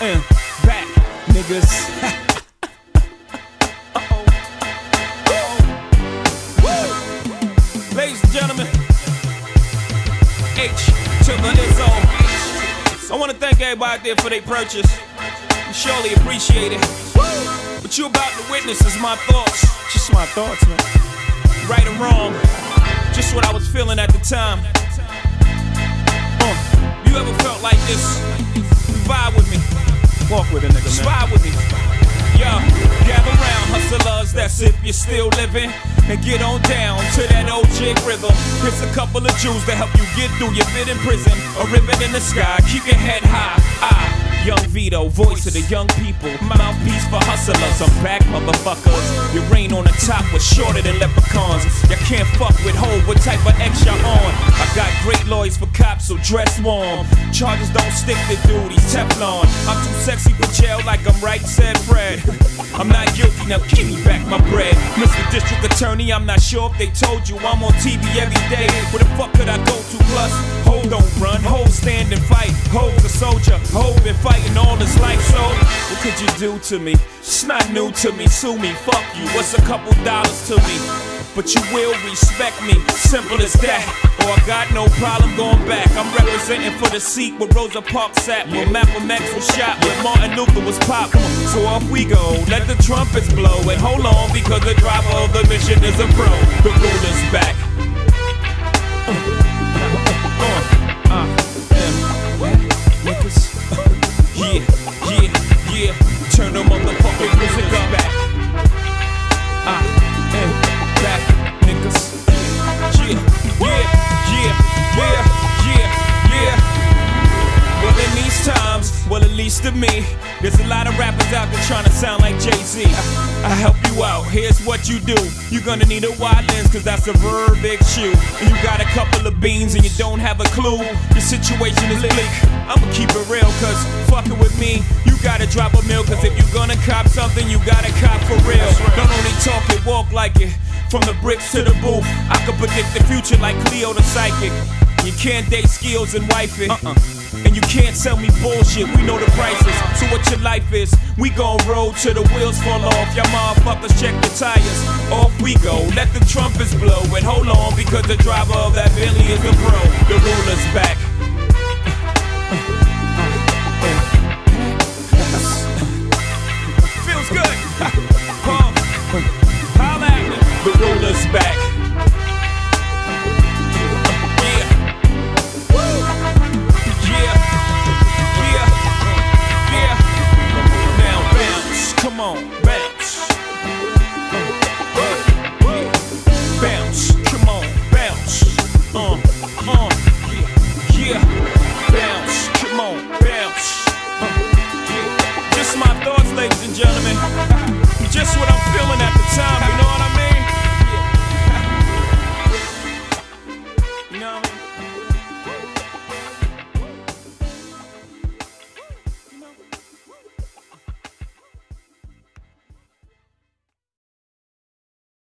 niggas. Uh-oh. Uh-oh. Ladies and gentlemen, H to the Izzo. I want to thank everybody out there for their purchase. You surely appreciate it. What you about to witness is my thoughts. Just my thoughts, man. Right or wrong, just what I was feeling at the time. Uh, you ever felt like this? Vibe with me. Walk with a nigga, man. Vibe with me. Yo, gather round, hustlers, that's if you're still living. And get on down to that old jig rhythm. Here's a couple of Jews to help you get through your bit in prison. A ribbon in the sky, keep your head high. Young Vito, voice of the young people. Mouthpiece for hustlers, I'm back, motherfuckers. Your reign on the top was shorter than leprechauns. You can't fuck with Hov, what type of X you on? I got great lawyers for cops, so dress warm. Charges don't stick to duties, Teflon. I'm too sexy for jail, like I'm right, said Fred. I'm not guilty, now give me back my bread. Mr. District Attorney, I'm not sure if they told you I'm on TV every day. Where the fuck could I go to? Plus, Hov don't run, Hov stand Hov's a soldier, Hov been fighting all his life, so what could you do to me? It's not new to me, sue me, fuck you. What's a couple dollars to me? But you will respect me, simple as that. Or I got no problem going back. I'm representing for the seat where Rosa Parks sat, where Malcolm X was shot, where Martin Luther was popped. So off we go, let the trumpets blow, and hold on because the driver of the mission is a pro. The ruler's back. To me, there's a lot of rappers out there trying to sound like Jay Z. I, I help you out. Here's what you do. You're gonna need a wide lens, cause that's a very big shoe. And you got a couple of beans and you don't have a clue. Your situation is bleak. I'ma keep it real, cause fucking with me, you gotta drop a mill. Cause if you're gonna cop something, you gotta cop for real. Don't only talk it, walk like it. From the bricks to the booth, I can predict the future like Cleo the psychic. You can't date skills and wife it. Uh-uh. And you can't sell me bullshit, we know the prices. So what your life is, we gon' roll till the wheels fall off. Y'all motherfuckers check the tires. Off we go, let the trumpets blow. And hold on, because the driver of that Bentley is the pro. The ruler's back. Feels good. Just what I'm